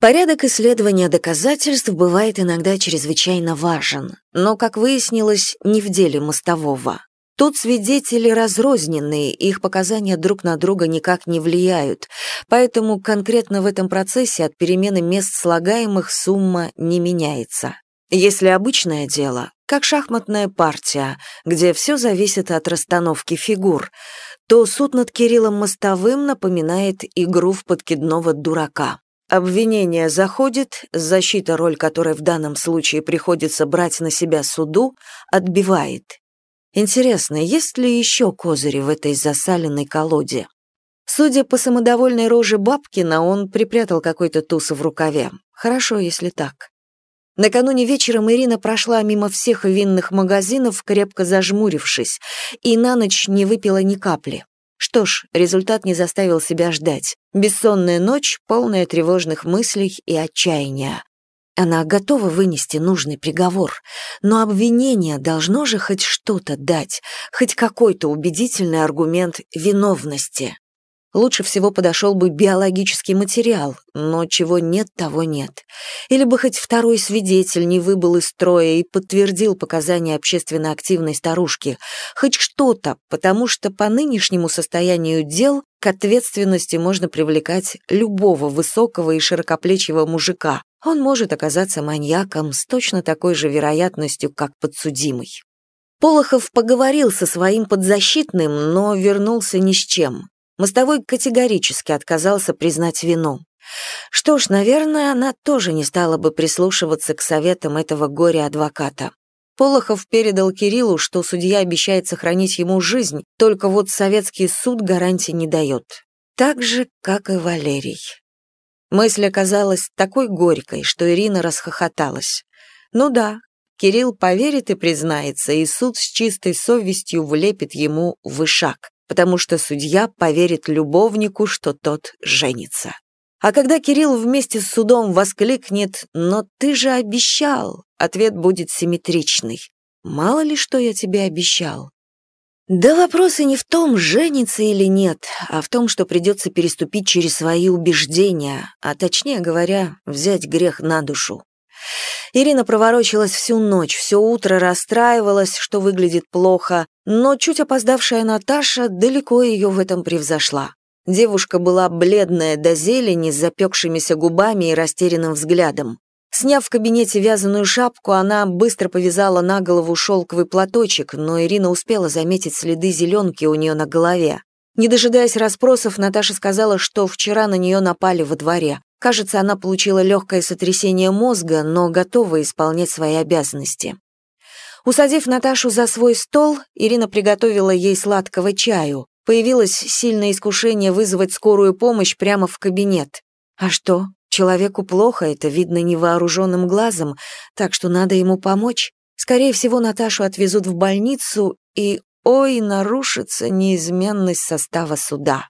Порядок исследования доказательств бывает иногда чрезвычайно важен, но, как выяснилось, не в деле мостового. Тут свидетели разрозненные, их показания друг на друга никак не влияют, поэтому конкретно в этом процессе от перемены мест слагаемых сумма не меняется. Если обычное дело, как шахматная партия, где все зависит от расстановки фигур, то суд над Кириллом Мостовым напоминает игру в подкидного дурака. Обвинение заходит, защита, роль которой в данном случае приходится брать на себя суду, отбивает. Интересно, есть ли еще козыри в этой засаленной колоде? Судя по самодовольной роже Бабкина, он припрятал какой-то туз в рукаве. Хорошо, если так. Накануне вечером Ирина прошла мимо всех винных магазинов, крепко зажмурившись, и на ночь не выпила ни капли. Что ж, результат не заставил себя ждать. Бессонная ночь, полная тревожных мыслей и отчаяния. Она готова вынести нужный приговор, но обвинение должно же хоть что-то дать, хоть какой-то убедительный аргумент виновности. Лучше всего подошел бы биологический материал, но чего нет, того нет. Или бы хоть второй свидетель не выбыл из строя и подтвердил показания общественно активной старушки. Хоть что-то, потому что по нынешнему состоянию дел к ответственности можно привлекать любого высокого и широкоплечего мужика. Он может оказаться маньяком с точно такой же вероятностью, как подсудимый. Полохов поговорил со своим подзащитным, но вернулся ни с чем. Мостовой категорически отказался признать вину. Что ж, наверное, она тоже не стала бы прислушиваться к советам этого горя-адвоката. Полохов передал Кириллу, что судья обещает сохранить ему жизнь, только вот советский суд гарантии не дает. Так же, как и Валерий. Мысль оказалась такой горькой, что Ирина расхохоталась. Ну да, Кирилл поверит и признается, и суд с чистой совестью влепит ему вышаг потому что судья поверит любовнику, что тот женится. А когда Кирилл вместе с судом воскликнет «Но ты же обещал!», ответ будет симметричный. «Мало ли, что я тебе обещал». Да вопрос и не в том, женится или нет, а в том, что придется переступить через свои убеждения, а точнее говоря, взять грех на душу. Ирина проворочилась всю ночь, все утро расстраивалась, что выглядит плохо, но чуть опоздавшая Наташа далеко ее в этом превзошла. Девушка была бледная до зелени, с запекшимися губами и растерянным взглядом. Сняв в кабинете вязаную шапку, она быстро повязала на голову шелковый платочек, но Ирина успела заметить следы зеленки у нее на голове. Не дожидаясь расспросов, Наташа сказала, что вчера на нее напали во дворе. Кажется, она получила легкое сотрясение мозга, но готова исполнять свои обязанности. Усадив Наташу за свой стол, Ирина приготовила ей сладкого чаю. Появилось сильное искушение вызвать скорую помощь прямо в кабинет. А что, человеку плохо, это видно невооруженным глазом, так что надо ему помочь. Скорее всего, Наташу отвезут в больницу, и, ой, нарушится неизменность состава суда.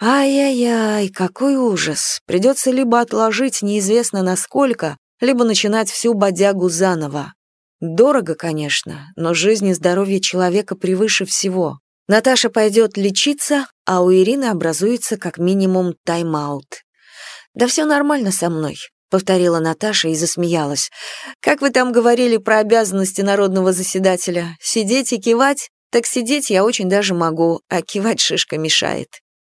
Ай-яй-яй, какой ужас. Придется либо отложить неизвестно насколько, либо начинать всю бодягу заново. Дорого, конечно, но жизнь и здоровье человека превыше всего. Наташа пойдет лечиться, а у Ирины образуется как минимум тайм-аут. «Да все нормально со мной», — повторила Наташа и засмеялась. «Как вы там говорили про обязанности народного заседателя? Сидеть и кивать? Так сидеть я очень даже могу, а кивать шишка мешает».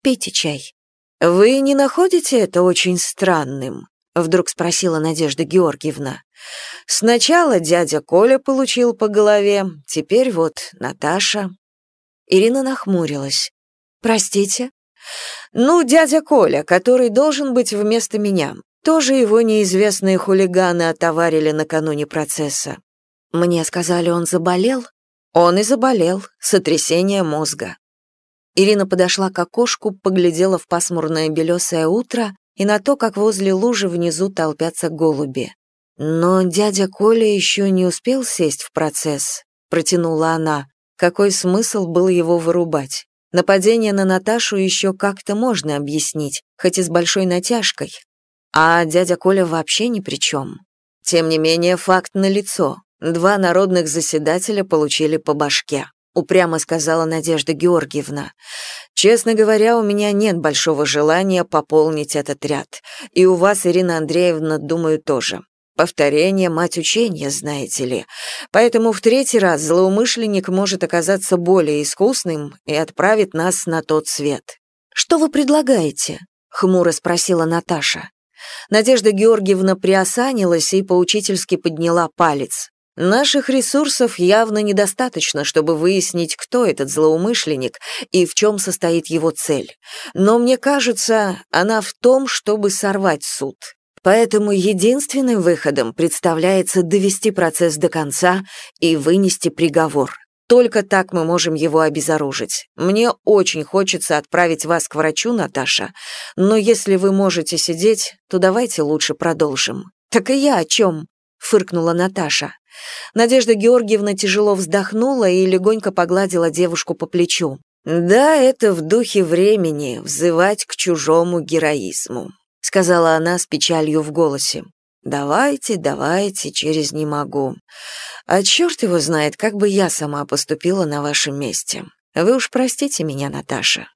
Пейте чай». «Вы не находите это очень странным?» — вдруг спросила Надежда Георгиевна. «Сначала дядя Коля получил по голове, теперь вот Наташа». Ирина нахмурилась. «Простите?» «Ну, дядя Коля, который должен быть вместо меня. Тоже его неизвестные хулиганы отоварили накануне процесса. Мне сказали, он заболел?» «Он и заболел. Сотрясение мозга. Ирина подошла к окошку, поглядела в пасмурное белесое утро и на то, как возле лужи внизу толпятся голуби. Но дядя Коля еще не успел сесть в процесс, протянула она. Какой смысл был его вырубать? Нападение на Наташу еще как-то можно объяснить, хоть и с большой натяжкой. А дядя Коля вообще ни при чем. Тем не менее, факт налицо. Два народных заседателя получили по башке. — упрямо сказала Надежда Георгиевна. «Честно говоря, у меня нет большого желания пополнить этот ряд. И у вас, Ирина Андреевна, думаю, тоже. Повторение — мать учения, знаете ли. Поэтому в третий раз злоумышленник может оказаться более искусным и отправит нас на тот свет». «Что вы предлагаете?» — хмуро спросила Наташа. Надежда Георгиевна приосанилась и поучительски подняла палец. Наших ресурсов явно недостаточно, чтобы выяснить, кто этот злоумышленник и в чем состоит его цель. Но мне кажется, она в том, чтобы сорвать суд. Поэтому единственным выходом представляется довести процесс до конца и вынести приговор. Только так мы можем его обезоружить. Мне очень хочется отправить вас к врачу, Наташа, но если вы можете сидеть, то давайте лучше продолжим. Так и я о чем? фыркнула Наташа. Надежда Георгиевна тяжело вздохнула и легонько погладила девушку по плечу. «Да, это в духе времени, взывать к чужому героизму», сказала она с печалью в голосе. «Давайте, давайте, через не могу. А черт его знает, как бы я сама поступила на вашем месте. Вы уж простите меня, Наташа».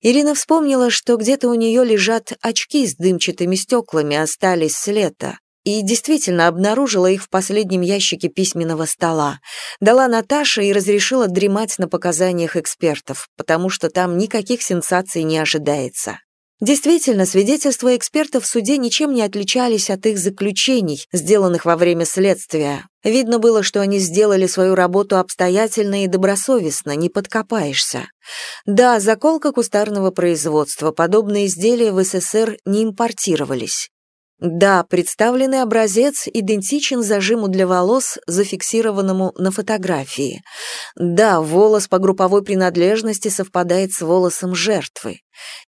Ирина вспомнила, что где-то у нее лежат очки с дымчатыми стеклами, остались с лета и действительно обнаружила их в последнем ящике письменного стола. Дала Наташе и разрешила дремать на показаниях экспертов, потому что там никаких сенсаций не ожидается. Действительно, свидетельства экспертов в суде ничем не отличались от их заключений, сделанных во время следствия. Видно было, что они сделали свою работу обстоятельно и добросовестно, не подкопаешься. Да, заколка кустарного производства, подобные изделия в СССР не импортировались. Да, представленный образец идентичен зажиму для волос, зафиксированному на фотографии. Да, волос по групповой принадлежности совпадает с волосом жертвы.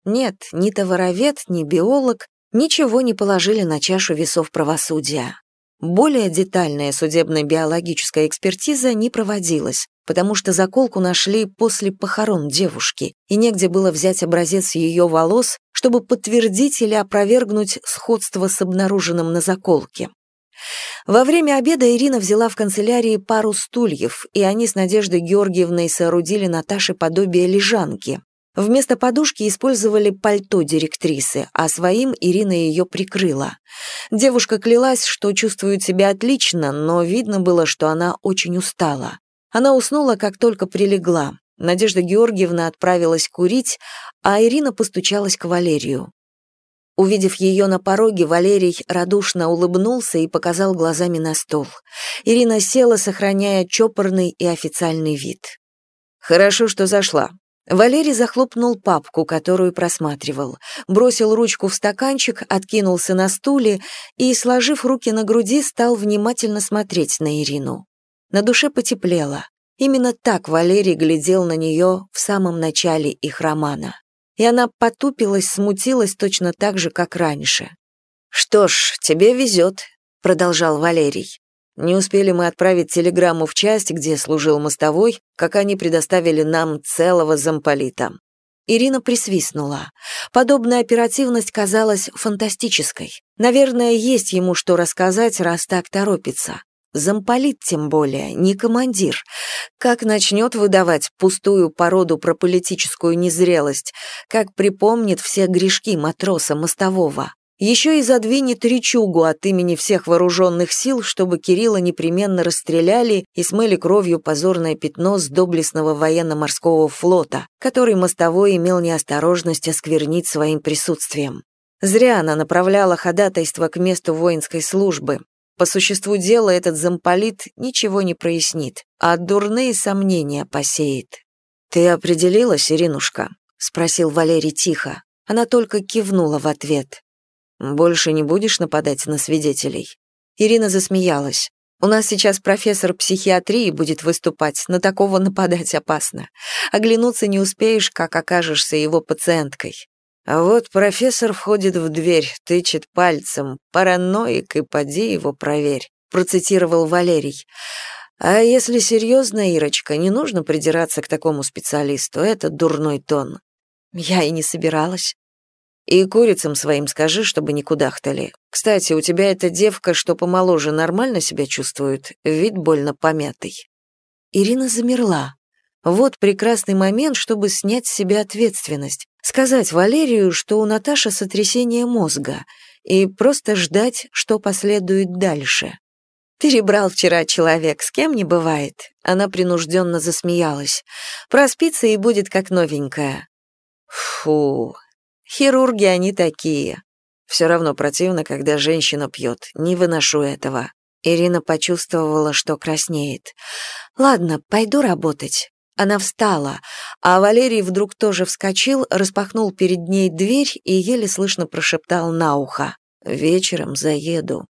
Нет, ни товаровед, ни биолог ничего не положили на чашу весов правосудия. Более детальная судебно-биологическая экспертиза не проводилась, потому что заколку нашли после похорон девушки, и негде было взять образец ее волос, чтобы подтвердить или опровергнуть сходство с обнаруженным на заколке. Во время обеда Ирина взяла в канцелярии пару стульев, и они с Надеждой Георгиевной соорудили Наташе подобие лежанки, Вместо подушки использовали пальто директрисы, а своим Ирина ее прикрыла. Девушка клялась, что чувствует себя отлично, но видно было, что она очень устала. Она уснула, как только прилегла. Надежда Георгиевна отправилась курить, а Ирина постучалась к Валерию. Увидев ее на пороге, Валерий радушно улыбнулся и показал глазами на стол. Ирина села, сохраняя чопорный и официальный вид. «Хорошо, что зашла. Валерий захлопнул папку, которую просматривал, бросил ручку в стаканчик, откинулся на стуле и, сложив руки на груди, стал внимательно смотреть на Ирину. На душе потеплело. Именно так Валерий глядел на нее в самом начале их романа. И она потупилась, смутилась точно так же, как раньше. «Что ж, тебе везет», — продолжал Валерий. Не успели мы отправить телеграмму в часть, где служил мостовой, как они предоставили нам целого замполита. Ирина присвистнула. Подобная оперативность казалась фантастической. Наверное, есть ему что рассказать, раз так торопится. Замполит тем более, не командир. Как начнет выдавать пустую породу про политическую незрелость, как припомнит все грешки матроса мостового. Еще и задвинет речугу от имени всех вооруженных сил, чтобы Кирилла непременно расстреляли и смыли кровью позорное пятно с доблестного военно-морского флота, который мостовой имел неосторожность осквернить своим присутствием. Зря она направляла ходатайство к месту воинской службы. По существу дела этот замполит ничего не прояснит, а дурные сомнения посеет. «Ты определилась, Иринушка?» — спросил Валерий тихо. Она только кивнула в ответ. Больше не будешь нападать на свидетелей?» Ирина засмеялась. «У нас сейчас профессор психиатрии будет выступать, на такого нападать опасно. Оглянуться не успеешь, как окажешься его пациенткой. А вот профессор входит в дверь, тычет пальцем. «Параноик, и поди его проверь», — процитировал Валерий. «А если серьезно, Ирочка, не нужно придираться к такому специалисту, это дурной тон». Я и не собиралась. И курицам своим скажи, чтобы не кудахтали. Кстати, у тебя эта девка, что помоложе, нормально себя чувствует? Вид больно помятый». Ирина замерла. Вот прекрасный момент, чтобы снять с себя ответственность, сказать Валерию, что у Наташи сотрясение мозга, и просто ждать, что последует дальше. Перебрал вчера человек, с кем не бывает. Она принужденно засмеялась. Проспится и будет как новенькая. Фу, хирурги они такие. Все равно противно, когда женщина пьет. Не выношу этого. Ирина почувствовала, что краснеет. Ладно, пойду работать. Она встала, а Валерий вдруг тоже вскочил, распахнул перед ней дверь и еле слышно прошептал на ухо. «Вечером заеду».